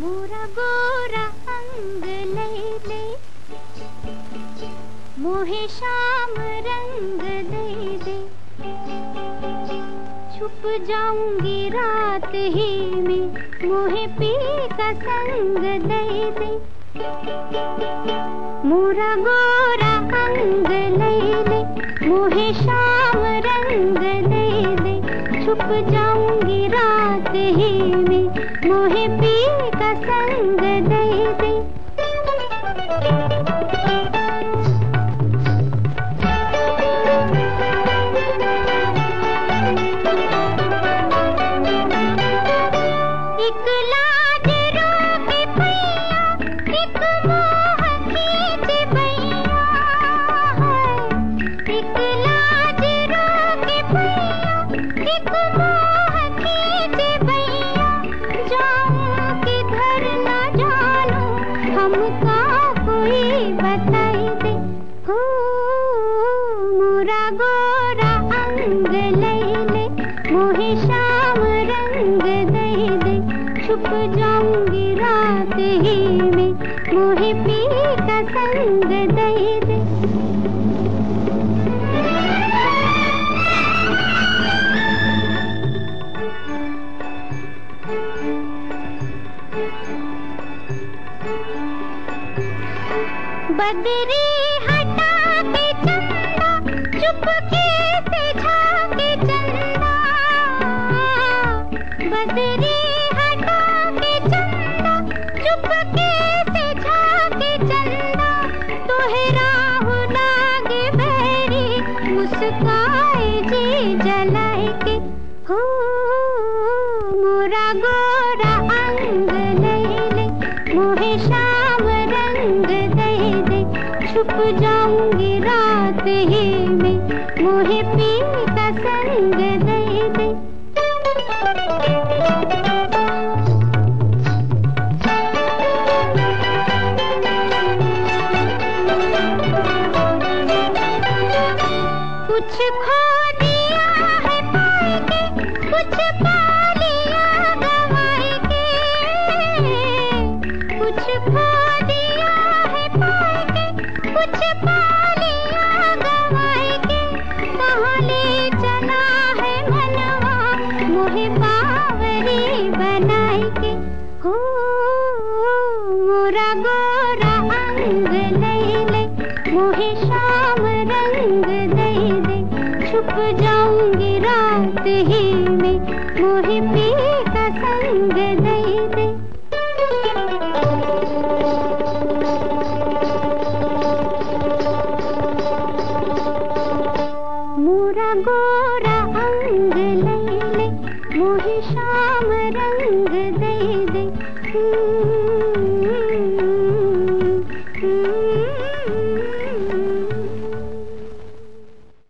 मोरा गोरा अंग ले ले। मोहे शाम रंग दे दे। छुप जाऊँगी रात ही में, मोहे पी का संग दे दे। मोरा गोरा अंग ले ले, मोहे शाम रंग दे दे। छुप जाऊँगी रात ही में, मोहे पी रात ही में मोहे पी का संग दे दे। बदरी हटा के चंदा, चुपके से झाके चंदा। बदरी हटा के चंदा, चुपके से झाके चंदा। तोहरा नाग भैरी, मुस्काए जी जलाए के। हो, मोरा मोहे पी का संग दे दे। कुछ खो दिया है पाए के, कुछ पा लिया गवाए के। कुछ खो दिया है पाए के, कुछ पा लिया गोरा अंग ले ले मोहे